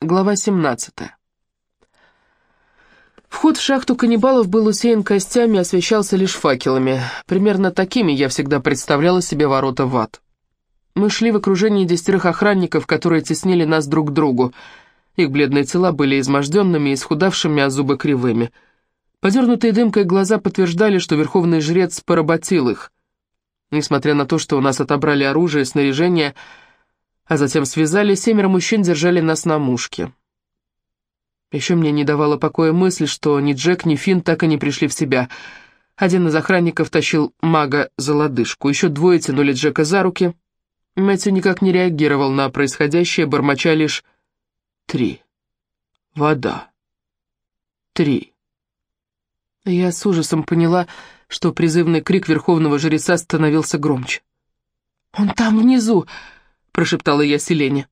Глава 17. Вход в шахту каннибалов был усеян костями и освещался лишь факелами. Примерно такими я всегда представляла себе ворота в ад. Мы шли в окружении десятерых охранников, которые теснили нас друг к другу. Их бледные тела были изможденными, исхудавшими, а зубы кривыми. Подернутые дымкой глаза подтверждали, что верховный жрец поработил их. Несмотря на то, что у нас отобрали оружие и снаряжение, а затем связали, семеро мужчин держали нас на мушке. Еще мне не давала покоя мысль, что ни Джек, ни Финн так и не пришли в себя. Один из охранников тащил мага за лодыжку, еще двое тянули Джека за руки. Мэтью никак не реагировал на происходящее, бормоча лишь «Три. Вода. Три». Я с ужасом поняла, что призывный крик верховного жреца становился громче. «Он там внизу!» Прошептала я Селене.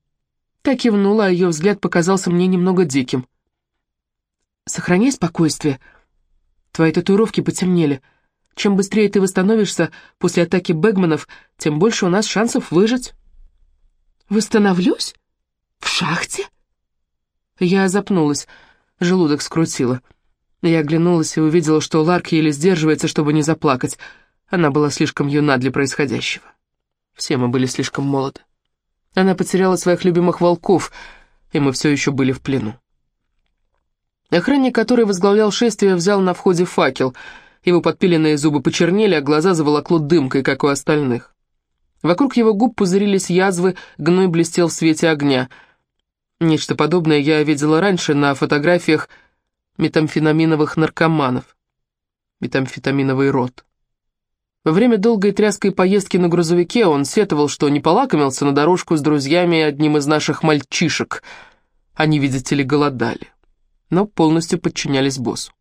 Так кивнула, а ее взгляд показался мне немного диким. «Сохраняй спокойствие. Твои татуировки потемнели. Чем быстрее ты восстановишься после атаки Бэгманов, тем больше у нас шансов выжить». «Восстановлюсь? В шахте?» Я запнулась, желудок скрутила. Я оглянулась и увидела, что Ларк еле сдерживается, чтобы не заплакать. Она была слишком юна для происходящего. Все мы были слишком молоды. Она потеряла своих любимых волков, и мы все еще были в плену. Охранник, который возглавлял шествие, взял на входе факел. Его подпиленные зубы почернели, а глаза заволокло дымкой, как у остальных. Вокруг его губ пузырились язвы, гной блестел в свете огня. Нечто подобное я видела раньше на фотографиях метамфетаминовых наркоманов. Метамфетаминовый рот. Во время долгой тряской поездки на грузовике он сетовал, что не полакомился на дорожку с друзьями одним из наших мальчишек. Они, видите ли, голодали, но полностью подчинялись боссу.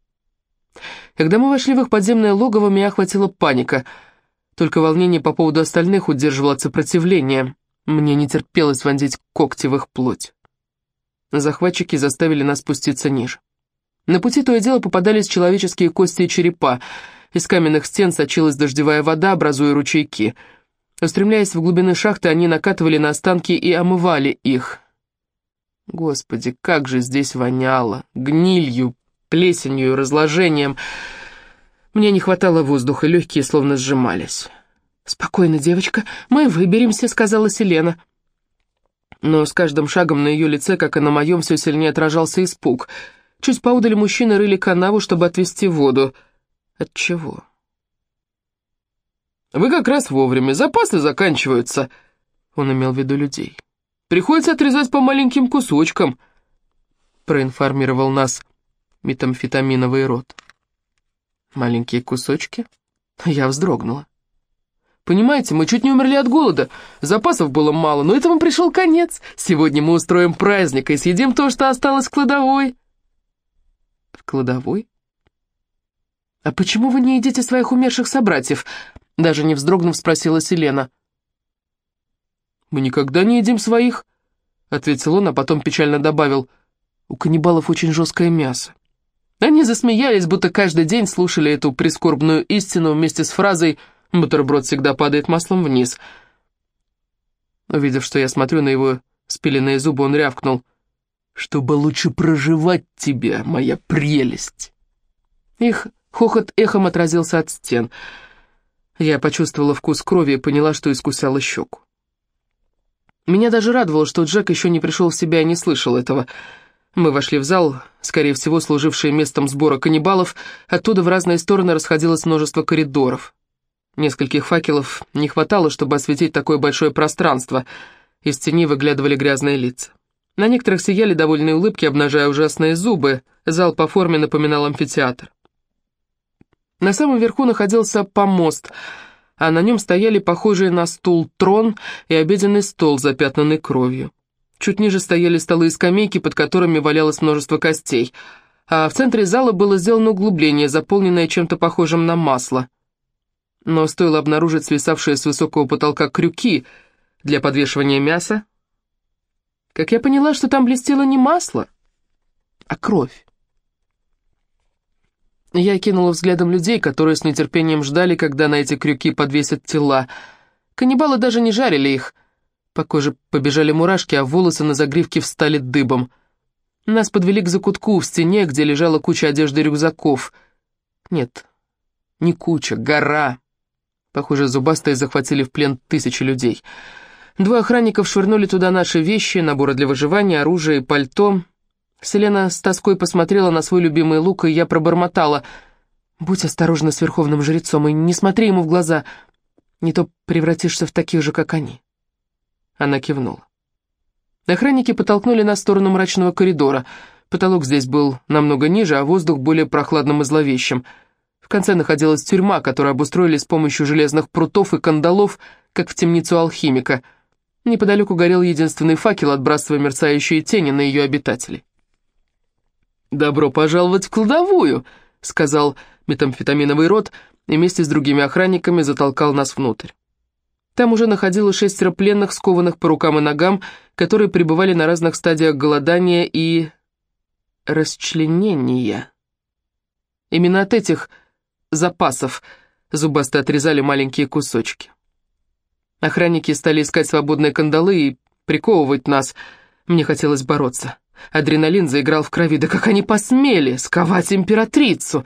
Когда мы вошли в их подземное логово, меня охватила паника. Только волнение по поводу остальных удерживало от сопротивления. Мне не терпелось вонзить когти в их плоть. Захватчики заставили нас спуститься ниже. На пути то и дело попадались человеческие кости и черепа — из каменных стен сочилась дождевая вода, образуя ручейки. Устремляясь в глубины шахты, они накатывали на останки и омывали их. Господи, как же здесь воняло! Гнилью, плесенью, разложением. Мне не хватало воздуха, легкие словно сжимались. «Спокойно, девочка, мы выберемся», — сказала Селена. Но с каждым шагом на ее лице, как и на моем, все сильнее отражался испуг. Чуть поудали мужчины рыли канаву, чтобы отвести воду — от чего? «Вы как раз вовремя, запасы заканчиваются», — он имел в виду людей. «Приходится отрезать по маленьким кусочкам», — проинформировал нас метамфетаминовый рот. «Маленькие кусочки?» Я вздрогнула. «Понимаете, мы чуть не умерли от голода. Запасов было мало, но этому пришел конец. Сегодня мы устроим праздник и съедим то, что осталось в кладовой». «В кладовой?» «А почему вы не едите своих умерших собратьев?» Даже не вздрогнув, спросила Селена. «Мы никогда не едим своих», — ответил он, а потом печально добавил. «У каннибалов очень жесткое мясо». Они засмеялись, будто каждый день слушали эту прискорбную истину вместе с фразой «бутерброд всегда падает маслом вниз». Увидев, что я смотрю на его спиленные зубы, он рявкнул. «Чтобы лучше проживать тебя, моя прелесть!» Их Хохот эхом отразился от стен. Я почувствовала вкус крови и поняла, что искусала щеку. Меня даже радовало, что Джек еще не пришел в себя и не слышал этого. Мы вошли в зал, скорее всего, служивший местом сбора каннибалов, оттуда в разные стороны расходилось множество коридоров. Нескольких факелов не хватало, чтобы осветить такое большое пространство. Из тени выглядывали грязные лица. На некоторых сияли довольные улыбки, обнажая ужасные зубы. Зал по форме напоминал амфитеатр. На самом верху находился помост, а на нем стояли похожие на стул трон и обеденный стол, запятнанный кровью. Чуть ниже стояли столы и скамейки, под которыми валялось множество костей, а в центре зала было сделано углубление, заполненное чем-то похожим на масло. Но стоило обнаружить свисавшие с высокого потолка крюки для подвешивания мяса, как я поняла, что там блестело не масло, а кровь. Я кинула взглядом людей, которые с нетерпением ждали, когда на эти крюки подвесят тела. Каннибалы даже не жарили их. По коже побежали мурашки, а волосы на загривке встали дыбом. Нас подвели к закутку в стене, где лежала куча одежды и рюкзаков. Нет, не куча, гора. Похоже, зубастые захватили в плен тысячи людей. Двое охранников швырнули туда наши вещи, наборы для выживания, оружие и пальто. Селена с тоской посмотрела на свой любимый лук, и я пробормотала. «Будь осторожна с верховным жрецом и не смотри ему в глаза, не то превратишься в таких же, как они». Она кивнула. Охранники потолкнули нас в сторону мрачного коридора. Потолок здесь был намного ниже, а воздух более прохладным и зловещим. В конце находилась тюрьма, которую обустроили с помощью железных прутов и кандалов, как в темницу алхимика. Неподалеку горел единственный факел, отбрасывая мерцающие тени на ее обитателей. «Добро пожаловать в кладовую», — сказал метамфетаминовый рот, и вместе с другими охранниками затолкал нас внутрь. Там уже находилось шестеро пленных, скованных по рукам и ногам, которые пребывали на разных стадиях голодания и... расчленения. Именно от этих запасов зубастые отрезали маленькие кусочки. Охранники стали искать свободные кандалы и приковывать нас. Мне хотелось бороться. Адреналин заиграл в крови. Да как они посмели сковать императрицу?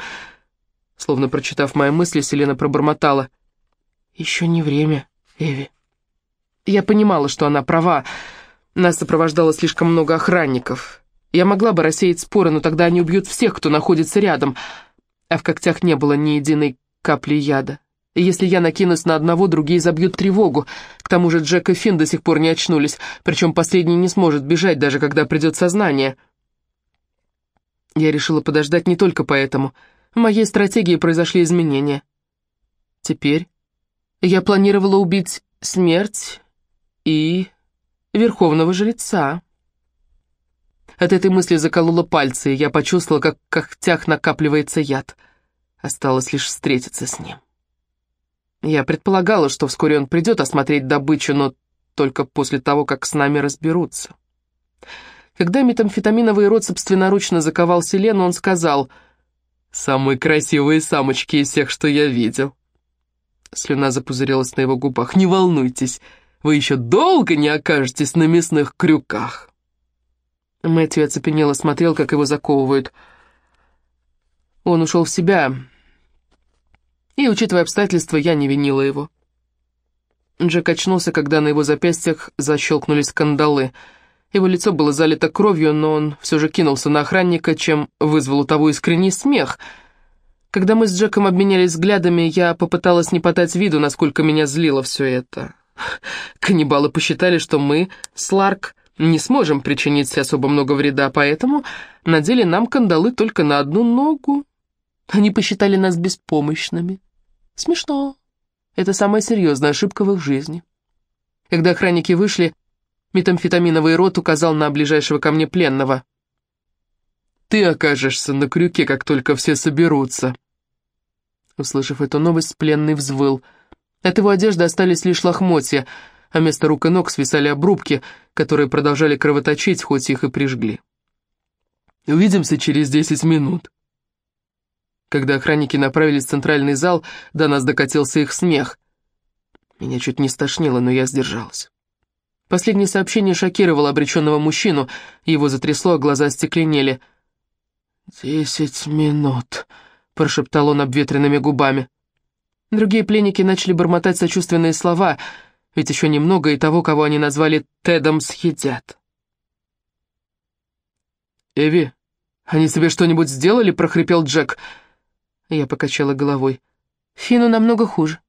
Словно прочитав мои мысли, Селена пробормотала. «Еще не время, Эви». Я понимала, что она права. Нас сопровождало слишком много охранников. Я могла бы рассеять споры, но тогда они убьют всех, кто находится рядом. А в когтях не было ни единой капли яда. Если я накинусь на одного, другие забьют тревогу. К тому же Джек и Финн до сих пор не очнулись, причем последний не сможет бежать, даже когда придет сознание. Я решила подождать не только поэтому. В моей стратегии произошли изменения. Теперь я планировала убить смерть и верховного жреца. От этой мысли заколола пальцы, и я почувствовала, как в когтях накапливается яд. Осталось лишь встретиться с ним. Я предполагала, что вскоре он придет осмотреть добычу, но только после того, как с нами разберутся. Когда метамфетаминовый рот собственноручно заковал Селену, он сказал «Самые красивые самочки из всех, что я видел». Слюна запузырилась на его губах. «Не волнуйтесь, вы еще долго не окажетесь на мясных крюках». Мэтью оцепенело смотрел, как его заковывают. Он ушел в себя, и, учитывая обстоятельства, я не винила его. Джек очнулся, когда на его запястьях защелкнулись кандалы. Его лицо было залито кровью, но он все же кинулся на охранника, чем вызвал у того искренний смех. Когда мы с Джеком обменялись взглядами, я попыталась не подать виду, насколько меня злило все это. Каннибалы посчитали, что мы с Ларк не сможем причинить особо много вреда, поэтому надели нам кандалы только на одну ногу. Они посчитали нас беспомощными. Смешно. Это самая серьезная ошибка в их жизни. Когда охранники вышли, метамфетаминовый рот указал на ближайшего ко мне пленного. «Ты окажешься на крюке, как только все соберутся». Услышав эту новость, пленный взвыл. От его одежды остались лишь лохмотья, а вместо рук и ног свисали обрубки, которые продолжали кровоточить, хоть их и прижгли. «Увидимся через десять минут». Когда охранники направились в центральный зал, до нас докатился их смех. Меня чуть не стошнило, но я сдержалась. Последнее сообщение шокировало обреченного мужчину, его затрясло, а глаза стекленели. «Десять минут», — прошептал он обветренными губами. Другие пленники начали бормотать сочувственные слова, ведь еще немного и того, кого они назвали Тедом, съедят. «Эви, они тебе что-нибудь сделали?» — прохрипел Джек. «Джек». Я покачала головой. Фину намного хуже.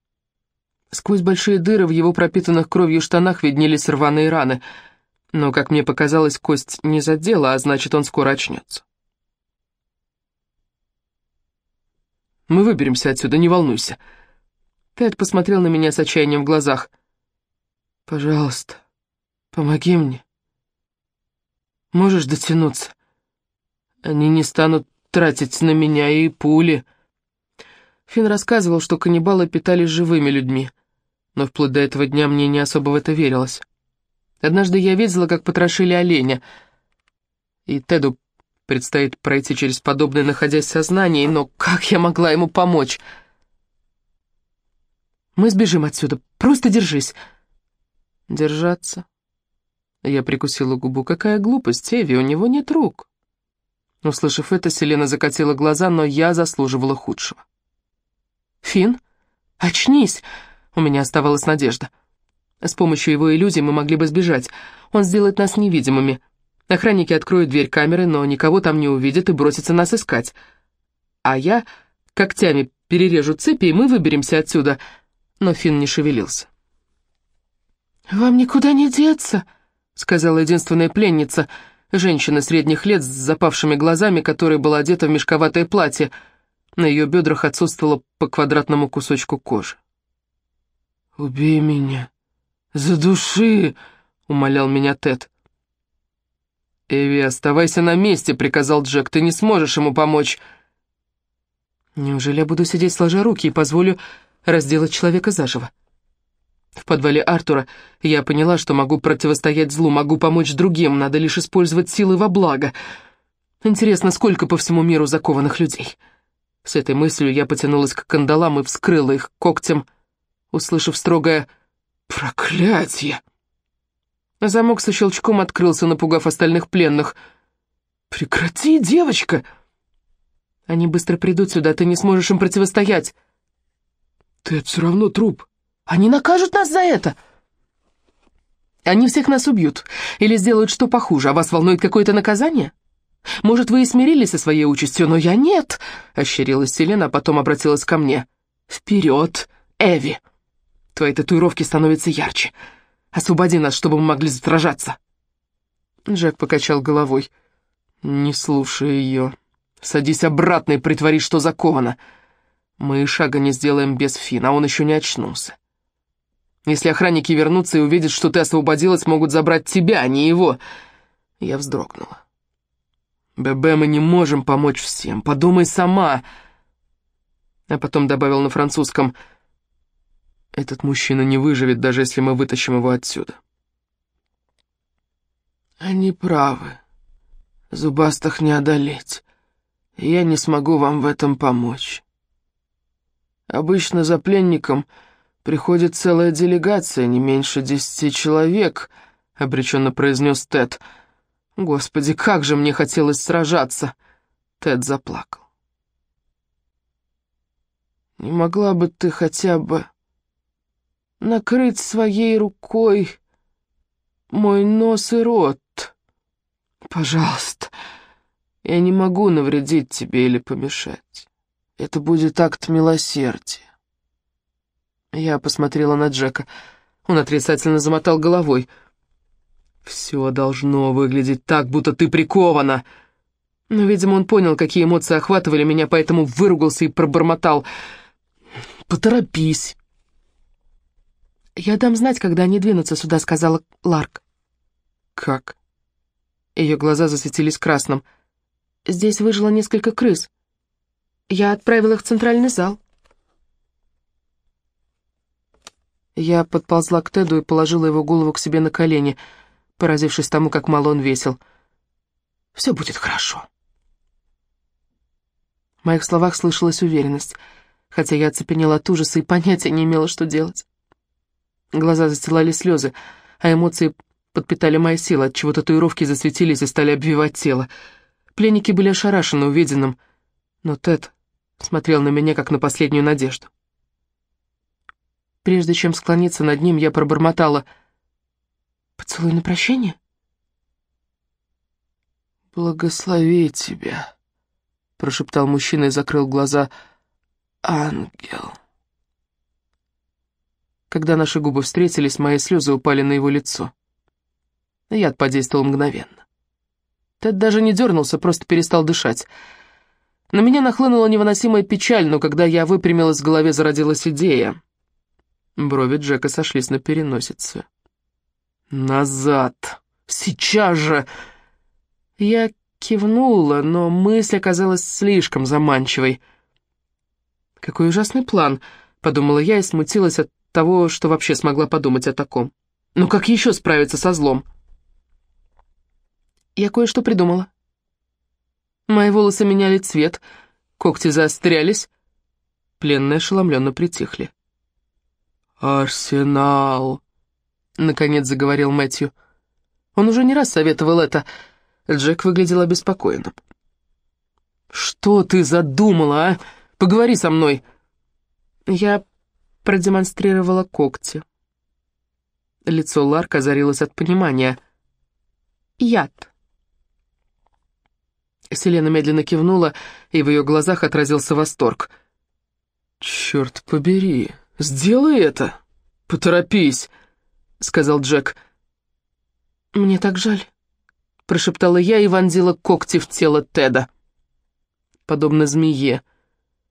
Сквозь большие дыры в его пропитанных кровью штанах виднелись рваные раны, но, как мне показалось, кость не задела, а значит, он скоро очнется. «Мы выберемся отсюда, не волнуйся». Тед посмотрел на меня с отчаянием в глазах. «Пожалуйста, помоги мне. Можешь дотянуться? Они не станут тратить на меня и пули». Финн рассказывал, что каннибалы питались живыми людьми, но вплоть до этого дня мне не особо в это верилось. Однажды я видела, как потрошили оленя, и Теду предстоит пройти через подобное, находясь в сознании, но как я могла ему помочь? Мы сбежим отсюда, просто держись. Держаться? Я прикусила губу. Какая глупость, Эви, у него нет рук. Услышав это, Селена закатила глаза, но я заслуживала худшего. «Финн, очнись!» У меня оставалась надежда. С помощью его иллюзий мы могли бы сбежать. Он сделает нас невидимыми. Охранники откроют дверь камеры, но никого там не увидят и бросятся нас искать. А я когтями перережу цепи, и мы выберемся отсюда. Но Финн не шевелился. «Вам никуда не деться», — сказала единственная пленница, женщина средних лет с запавшими глазами, которая была одета в мешковатое платье. На ее бедрах отсутствовало по квадратному кусочку кожи. «Убей меня! Задуши!» — умолял меня Тед. «Эви, оставайся на месте», — приказал Джек, — «ты не сможешь ему помочь». Неужели я буду сидеть сложа руки и позволю разделать человека заживо? В подвале Артура я поняла, что могу противостоять злу, могу помочь другим, надо лишь использовать силы во благо. Интересно, сколько по всему миру закованных людей? С этой мыслью я потянулась к кандалам и вскрыла их когтем, услышав строгое «Проклятие!». Замок со щелчком открылся, напугав остальных пленных. «Прекрати, девочка!» Они быстро придут сюда, ты не сможешь им противостоять. Ты все равно труп. Они накажут нас за это. Они всех нас убьют или сделают что похуже, а вас волнует какое-то наказание? Может, вы и смирились со своей участью, но я нет, — ощерилась Селена, а потом обратилась ко мне. Вперед, Эви! Твои татуировки становятся ярче. Освободи нас, чтобы мы могли сражаться. Джек покачал головой. Не слушай ее. Садись обратно и притвори, что заковано. Мы шага не сделаем без Фин, а он еще не очнулся. Если охранники вернутся и увидят, что ты освободилась, могут забрать тебя, а не его. Я вздрогнула. Бебе, мы не можем помочь всем. Подумай сама. А потом добавил на французском. Этот мужчина не выживет, даже если мы вытащим его отсюда. Они правы. Зубастых не одолеть я не смогу вам в этом помочь. Обычно за пленником приходит целая делегация, не меньше десяти человек, — обреченно произнес Тед. Господи, как же мне хотелось сражаться! Тед заплакал. Не могла бы ты хотя бы накрыть своей рукой мой нос и рот? Пожалуйста. Я не могу навредить тебе или помешать. Это будет акт милосердия. Я посмотрела на Джека. Он отрицательно замотал головой. «Все должно выглядеть так, будто ты прикована!» Но, видимо, он понял, какие эмоции охватывали меня, поэтому выругался и пробормотал. «Поторопись!» «Я дам знать, когда они двинутся сюда», — сказала Ларк. «Как?» Ее глаза засветились красным. Здесь выжило несколько крыс. Я отправила их в центральный зал. Я подползла к Теду и положила его голову к себе на колени, поразившись тому, как мало он весил. «Все будет хорошо». В моих словах слышалась уверенность, хотя я оцепенела от ужаса и понятия не имела, что делать. Глаза застилали слезы, а эмоции подпитали мои силы, отчего татуировки засветились и стали обвивать тело. Пленники были ошарашены увиденным, но Тед смотрел на меня, как на последнюю надежду. Прежде чем склониться над ним, я пробормотала «Поцелуй на прощание?» «Благослови тебя», — прошептал мужчина и закрыл глаза. «Ангел». Когда наши губы встретились, мои слезы упали на его лицо. Яд подействовал мгновенно. Тед даже не дернулся, просто перестал дышать. На меня нахлынула невыносимая печаль, но когда я выпрямилась, в голове зародилась идея. Брови Джека сошлись на переносице. «Назад! Сейчас же!» Я кивнула, но мысль оказалась слишком заманчивой. «Какой ужасный план!» — подумала я и смутилась от того, что вообще смогла подумать о таком. «Ну как еще справиться со злом?» Я кое-что придумала. Мои волосы меняли цвет, когти заострялись. Пленные ошеломленно притихли. «Арсенал!» — наконец заговорил Мэтью. Он уже не раз советовал это. Джек выглядел обеспокоенным. «Что ты задумала, а? Поговори со мной!» Я продемонстрировала когти. Лицо Ларка озарилось от понимания. «Яд». Селена медленно кивнула, и в ее глазах отразился восторг. «Черт побери, сделай это! Поторопись!» — сказал Джек. «Мне так жаль», — прошептала я и вонзила когти в тело Теда. Подобно змее,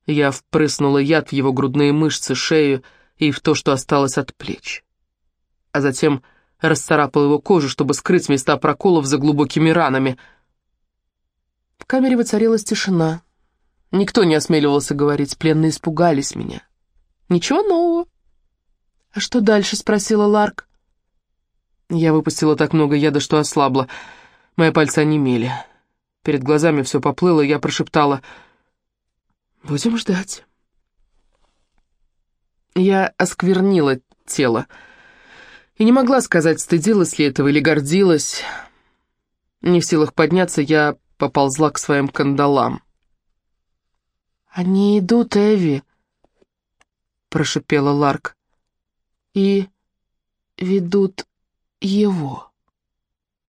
я впрыснула яд в его грудные мышцы, шею и в то, что осталось от плеч. А затем расцарапал его кожу, чтобы скрыть места проколов за глубокими ранами. В камере воцарилась тишина. Никто не осмеливался говорить, пленные испугались меня. «Ничего нового». «А что дальше?» — спросила Ларк. Я выпустила так много яда, что ослабла. Мои пальцы онемели. Перед глазами все поплыло, я прошептала «Будем ждать». Я осквернила тело. И не могла сказать, стыдилась ли этого или гордилась. Не в силах подняться, я поползла к своим кандалам. «Они идут, Эви», — прошипела Ларк, — «и ведут его».